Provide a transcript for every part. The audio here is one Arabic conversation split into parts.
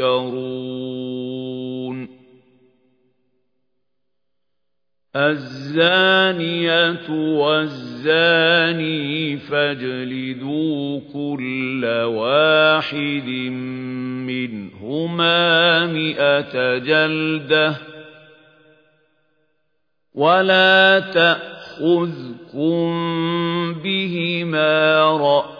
تذكرون الزانية والزاني فاجلدوا كل واحد منهما مئة جلدة. ولا تأخذكم بهما رأس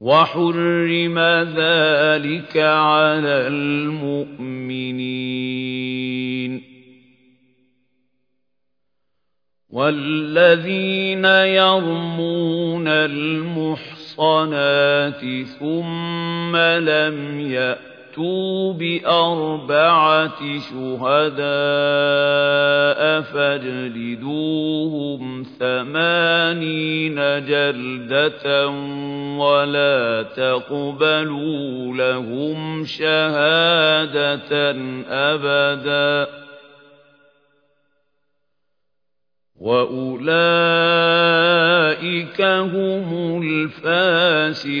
وحرم ذلك على المؤمنين. والذين يرمون المحصنات ثم لم يأتوا فَأْتُوا بِأَرْبَعَةِ شُهَدَاءَ فَاجْلِدُوهُمْ ثَمَانِينَ جَلْدَةً وَلَا تَقْبَلُوا لَهُمْ شَهَادَةً أَبَدًا. وَأُولَئِكَ هُمُ الْفَاسِقُونَ.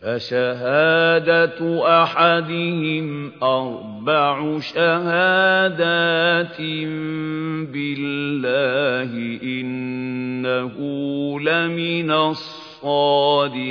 فشهادة أحدهم أربع شهادات بالله إنه لمن الصادقين.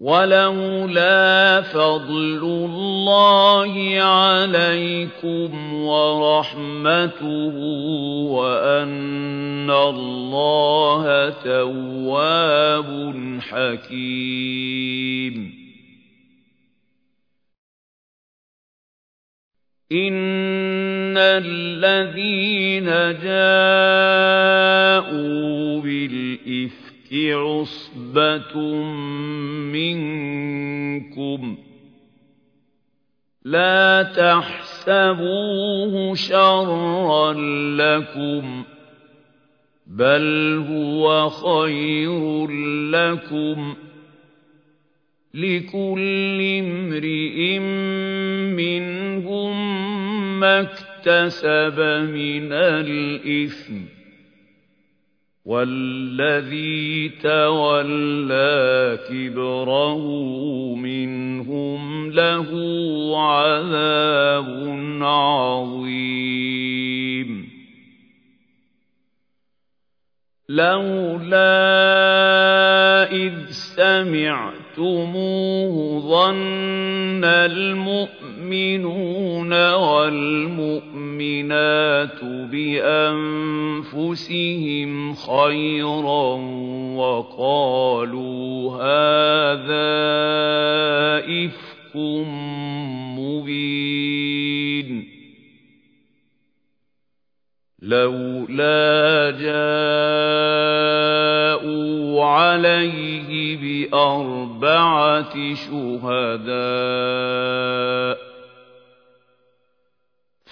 ولولا فضل الله عليكم ورحمته وأن الله تواب حكيم. إن الذين جاءوا بالإثم عصبة منكم لا تحسبوه شرا لكم بل هو خير لكم لكل امرئ منهم ما اكتسب من الإثم والذي تولى كبره منهم له عذاب عظيم. لولا إذ سمعتموه ظن المؤمنون والمؤمنات بأنفسهم خيرا وقالوا هذا إفك مبين. لولا جاءوا عليه بأربعة شهداء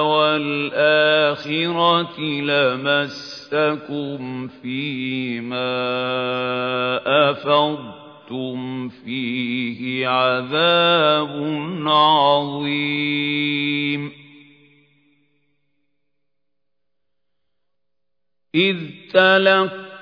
والآخرة لمسكم فيما أفضتم فيه عذاب عظيم. إذ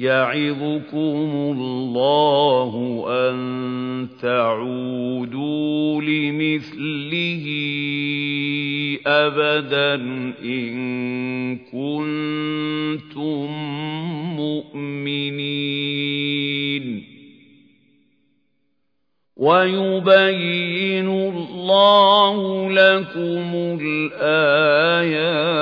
يعظكم الله أن تعودوا لمثله أبدا إن كنتم مؤمنين. ويبين الله لكم الآيات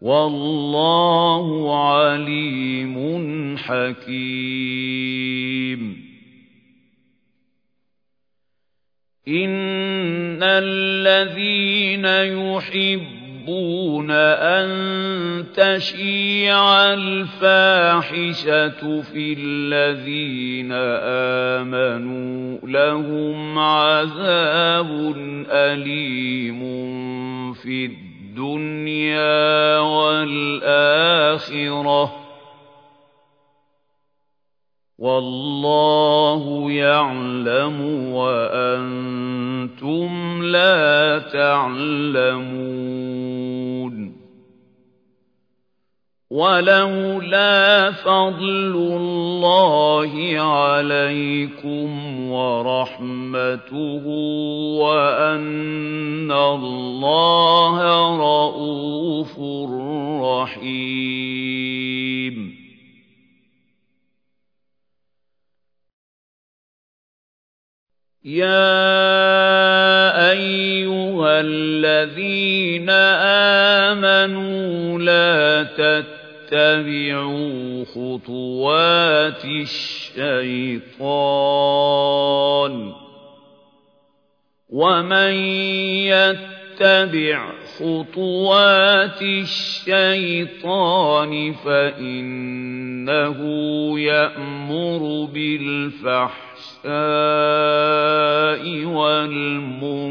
والله عليم حكيم. إن الذين يحبون أن تشيع الفاحشة في الذين آمنوا لهم عذاب أليم في الدنيا. الدنيا والآخرة. والله يعلم وأنتم لا تعلمون. ولولا فضل الله عليكم ورحمته وأن الله رؤوف رحيم. يا أيها الذين آمنوا لا تتبعوا خطوات الشيطان ومن يتبع خطوات الشيطان فإنه يأمر بالفحشاء والمنكر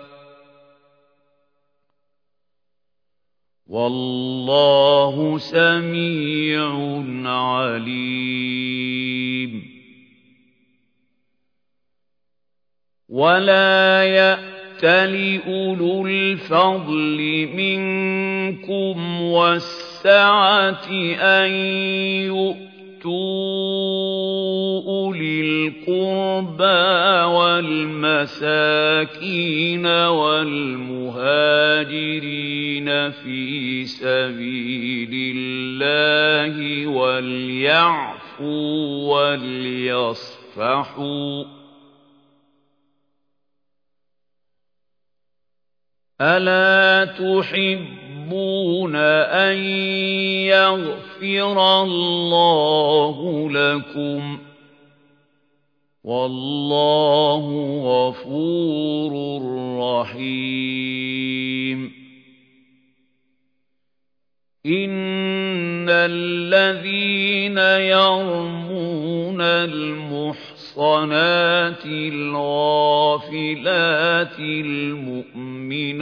والله سميع عليم. ولا يأتل أولو الفضل منكم والسعة أن يؤمنوا أولي القربى والمساكين والمهاجرين في سبيل الله وليعفوا وليصفحوا ألا تحب تحبون أن يغفر الله لكم والله غفور رحيم. إن الذين يرمون المحسنين المحصنات الغافلات المؤمنات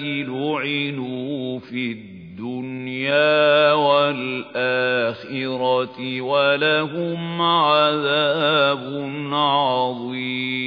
لعنوا في الدنيا والآخرة ولهم عذاب عظيم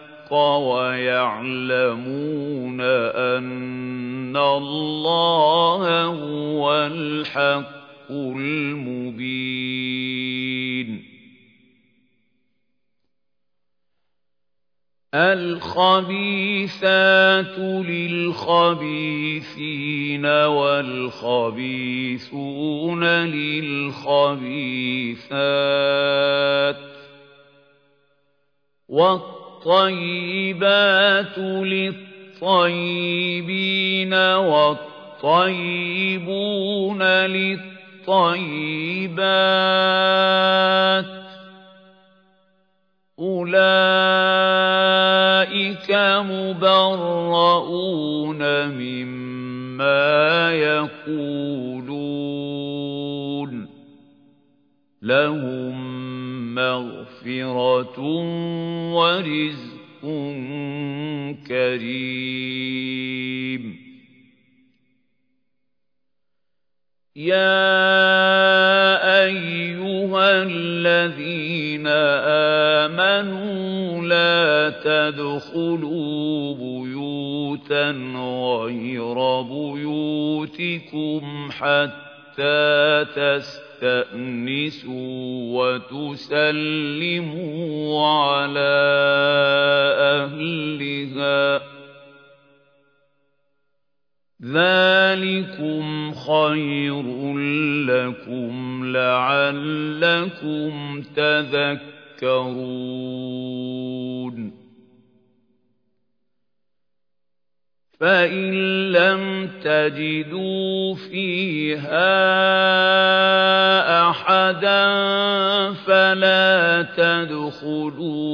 ويعلمون أن الله هو الحق المبين. الخبيثات للخبيثين والخبيثون للخبيثات. الطيبات للطيبين والطيبون للطيبات أولئك مبرؤون مما يقولون لهم مغفرة ورزق كريم يا أيها الذين آمنوا لا تدخلوا بيوتا غير بيوتكم حتى تستطيعوا تستأنسوا وتسلموا على أهلها ذلكم خير لكم لعلكم تذكرون فإن لم تجدوا فيها أحدا فلا تدخلوها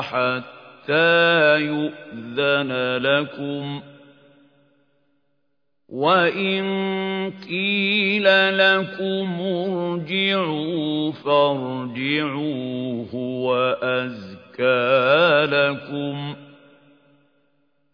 حتى يؤذن لكم وَإِن قِيلَ لَكُمُ ارْجِعُوا فَارْجِعُوا هُوَ أَزْكَىٰ لَكُمْ ۚ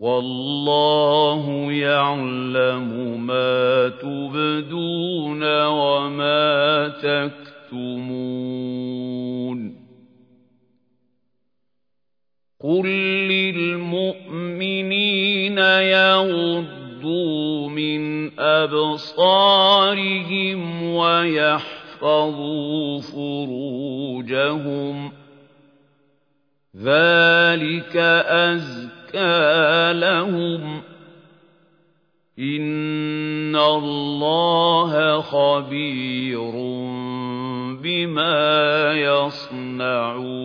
وَاللَّهُ يَعْلَمُ مَا تُبْدُونَ وَمَا تَكْتُمُونَ. قُل لِّلْمُؤْمِنِينَ يَغُضُّوا مِنْ أَبْصَارِهِمْ وَيَحْفَظُوا فُرُوجَهُمْ ۚ. ذَٰلِكَ أَزْكَىٰ لهم إن الله خبير بما يصنعون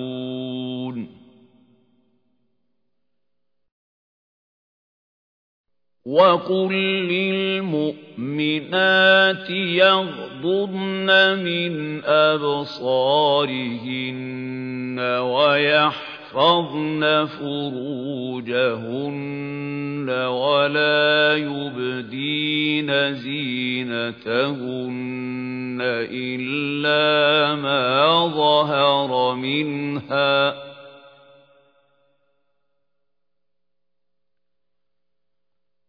وقل للمؤمنات يغضضن من أبصارهن ويحفظن يحفظن فروجهن ولا يبدين زينتهن إلا ما ظهر منها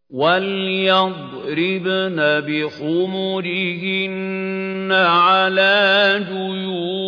وليضربن بخمرهن على جيوبهن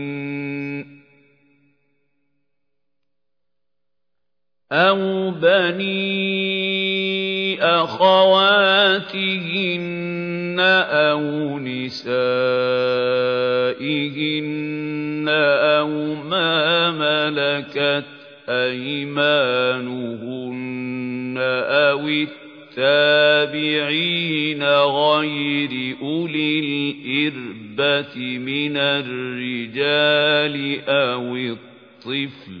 أَوْ بَنِي أَخَوَاتِهِنَّ أَوْ نِسَائِهِنَّ أَوْ مَا مَلَكَتْ أَيْمَانُهُنَّ أَوِ التَّابِعِينَ غَيْرِ أُولِي الْإِرْبَةِ مِنَ الرِّجَالِ أَوِ الطِّفْلِ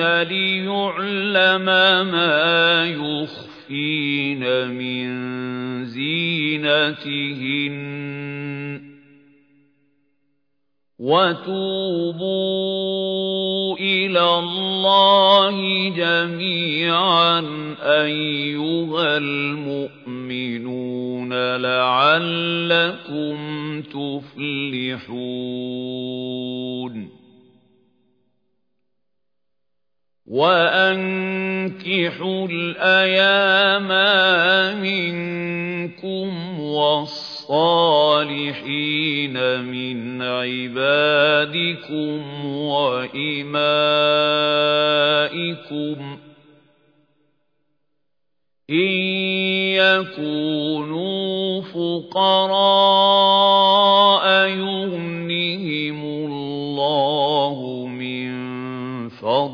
لِيُعْلَمَ مَا يُخْفِينَ مِن زِينَتِهِنَّ. وتوبوا إلى الله جميعا أيها المؤمنون لعلكم تفلحون. وأنكحوا الأيام منكم والصالحين الصالحين من عبادكم وإمائكم إن يكونوا فقراء يغنهم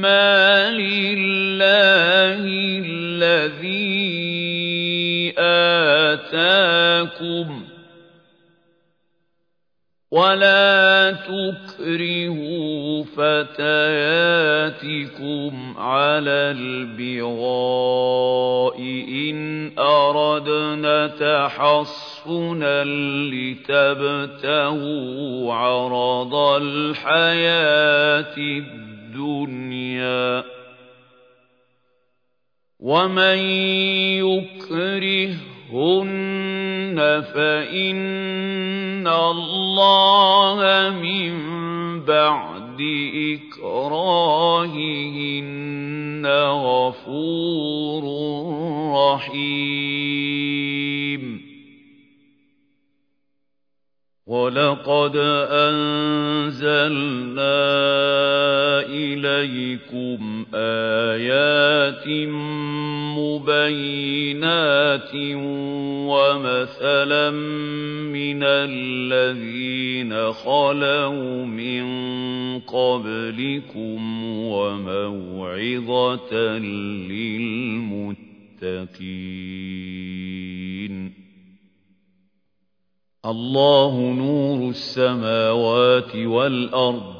مما لله الذي آتاكم ولا تكرهوا فتياتكم على البغاء إن أردنا تحصنا لتبتغوا عرض الحياة الدنيا ومن يكرهن فإن الله من بعد إكراههن غفور رحيم. ولقد أنزلنا إليكم آيات مبينات ومثلا من الذين خلوا من قبلكم وموعظة للمتقين. الله نور السماوات والأرض.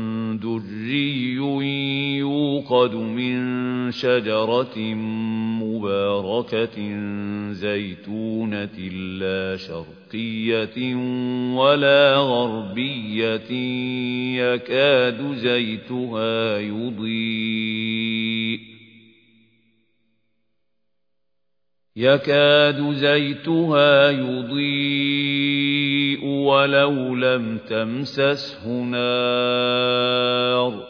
دري يوقد من شجرة مباركة زيتونة لا شرقية ولا غربية يكاد زيتها يضيء يكاد زيتها يضيء ولو لم تمسسه نار.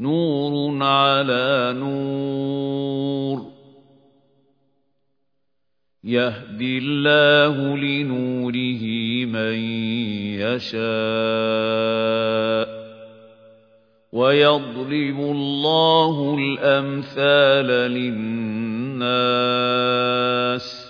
نور على نور. يهدي الله لنوره من يشاء. ويضرب الله الأمثال للناس.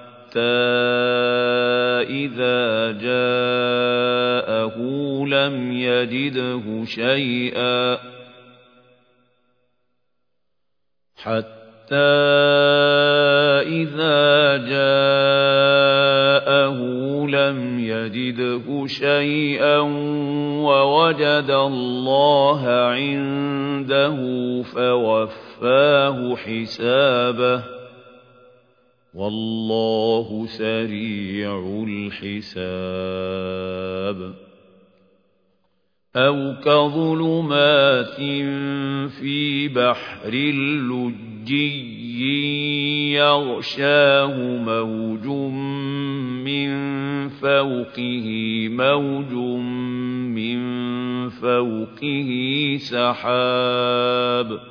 حتى إذا جاءه لم يجده شيئا حتى إذا جاءه لم يجده شيئا ووجد الله عنده فوفاه حسابه والله سريع الحساب. أو كظلمات في بحر اللجي يغشاه موج من فوقه موج من فوقه سحاب.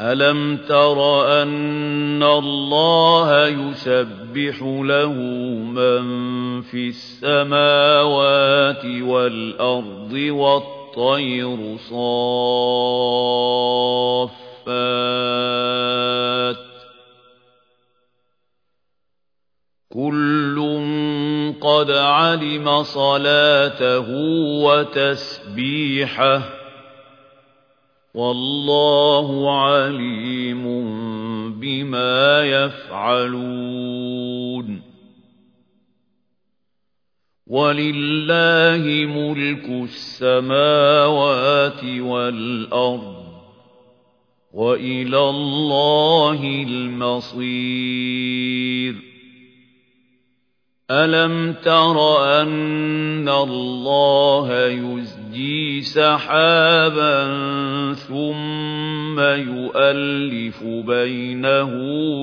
ألم تر أن الله يسبح له من في السماوات والأرض والطير صافات كل قد علم صلاته وتسبيحه والله عليم بما يفعلون. ولله ملك السماوات والأرض وإلى الله المصير. ألم تر أن الله يزيد يُزْجِي سَحَابًا ثُمَّ يُؤَلِّفُ بَيْنَهُ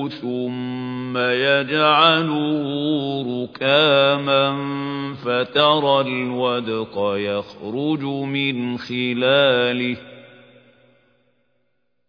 ثُمَّ يَجْعَلُهُ رُكَامًا فَتَرَى الْوَدْقَ يَخْرُجُ مِنْ خِلَالِهِ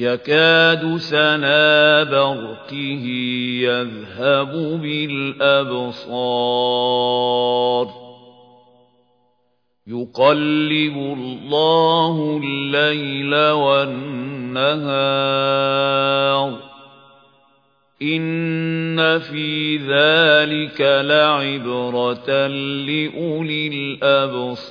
يكاد سنا برقه يذهب بالأبصار. يقلب الله الليل والنهار. إن في ذلك لعبرة لأولي الأبصار.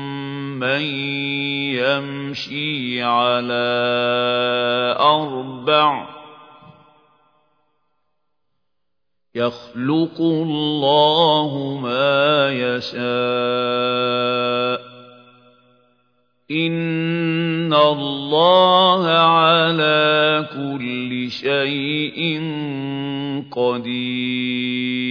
من يمشي على أربع يخلق الله ما يشاء إن الله على كل شيء قدير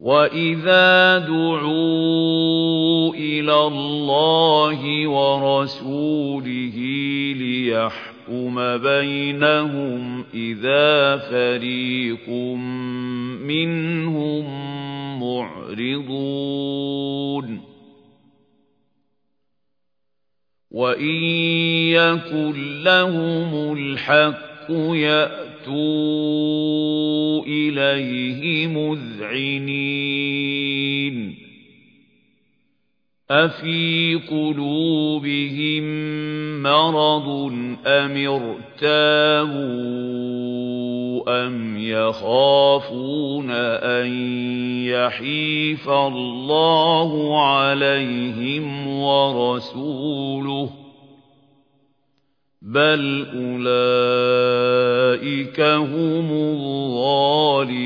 وإذا دعوا إلى الله ورسوله ليحكم بينهم إذا فريق منهم معرضون وَإِن يَكُن لَّهُمُ الْحَقُّ يَأْتُوا إِلَيْهِ مُذْعِنِينَ. أَفِي قُلُوبِهِم مَّرَضٌ أَمِ ارْتَابُوا أَمْ يَخَافُونَ أَن يَحِيفَ اللَّهُ عَلَيْهِمْ وَرَسُولُهُ بَلْ أُولَئِكَ هُمُ الظَّالِمُونَ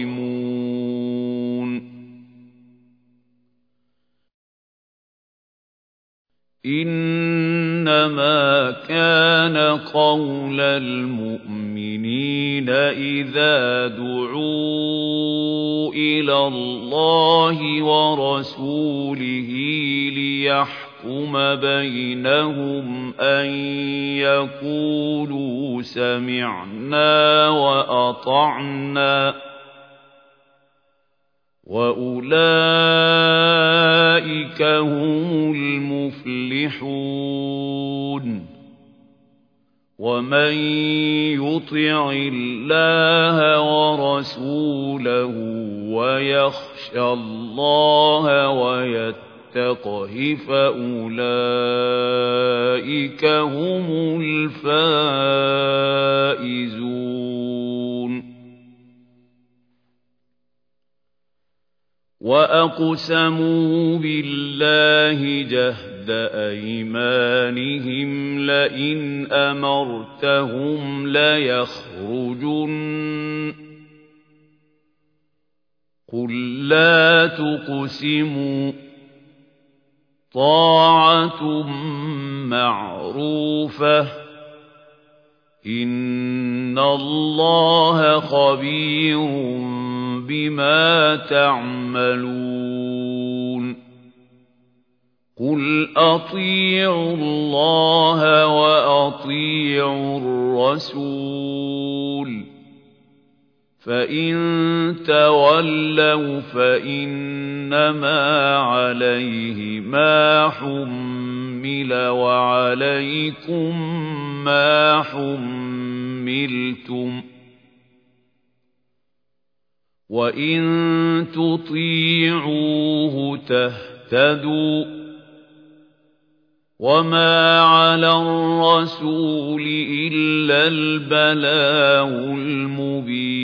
إِنَّمَا كَانَ قَوْلَ الْمُؤْمِنِينَ إِذَا دُعُوا إِلَى اللَّهِ وَرَسُولِهِ لِيَحْكُمَ بَيْنَهُمْ أَن يَقُولُوا سَمِعْنَا وَأَطَعْنَا وَأُولَئِكَ هُمُ الْمُفْلِحُونَ وَمَن يُطِعِ اللَّهَ وَرَسُولَهُ وَيَخْشَ اللَّهَ وَيَتَّقْهِ فَأُولَئِكَ هُمُ الْفَائِزُونَ. وَأَقْسَمُوا بِاللَّهِ جَهْدَ أَيْمَانِهِمْ لَئِنْ أَمَرْتَهُمْ لَيَخْرُجُنَّ. قُل لَّا تُقْسِمُوا طَاعَةٌ مَّعْرُوفَةٌ. إِنَّ اللَّهَ خَبِيرٌ بِمَا تَعْمَلُونَ. قُلْ أَطِيعُوا اللَّهَ وَأَطِيعُوا الرَّسُولَ. فَإِن تَوَلَّوْا فَإِنَّمَا عَلَيْهِ مَا حُمِّلَ وَعَلَيْكُم مَّا حُمِّلْتُمْ ۖ وَإِن تُطِيعُوهُ تَهْتَدُوا ۚ وَمَا عَلَى الرَّسُولِ إِلَّا الْبَلَاغُ الْمُبِينُ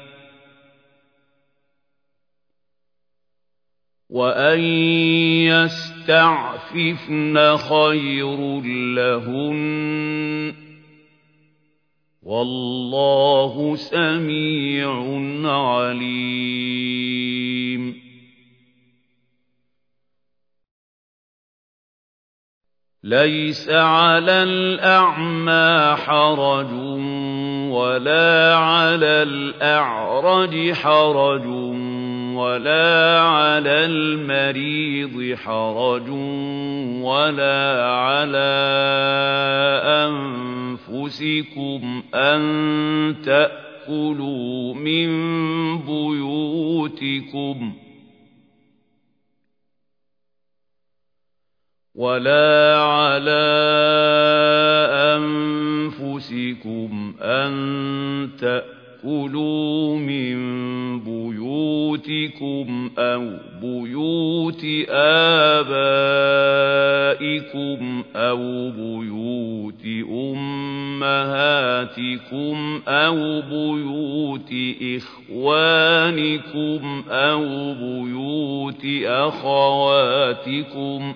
وأن يستعففن خير لهن والله سميع عليم ليس على الأعمى حرج ولا على الأعرج حرج ولا على المريض حرج ولا على أنفسكم أن تأكلوا من بيوتكم ولا على أنفسكم أن تأكلوا من بيوتكم أو بيوت آبائكم أو بيوت أمهاتكم أو بيوت إخوانكم أو بيوت أخواتكم ۖ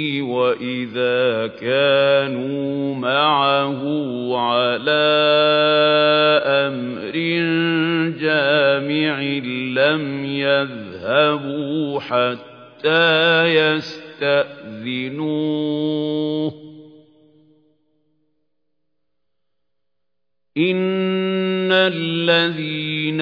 وإذا كانوا معه على أمر جامع لم يذهبوا حتى يستأذنوه إن الذين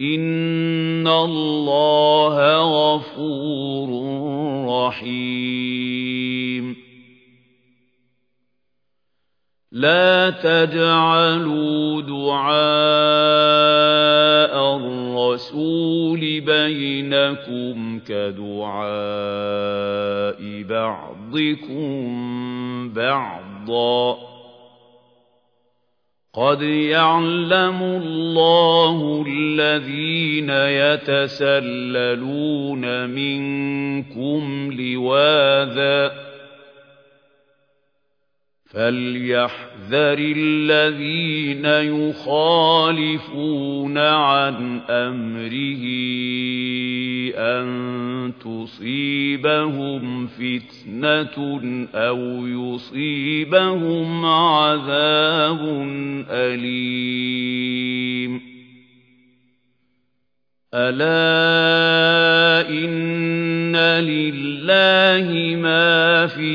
إن الله غفور رحيم لا تجعلوا دعاء الرسول بينكم كدعاء بعضكم بعضا قد يعلم الله الذين يتسللون منكم لواذا فليحذر الذين يخالفون عن أمره أن تصيبهم فتنة أو يصيبهم عذاب أليم ألا إن لله ما في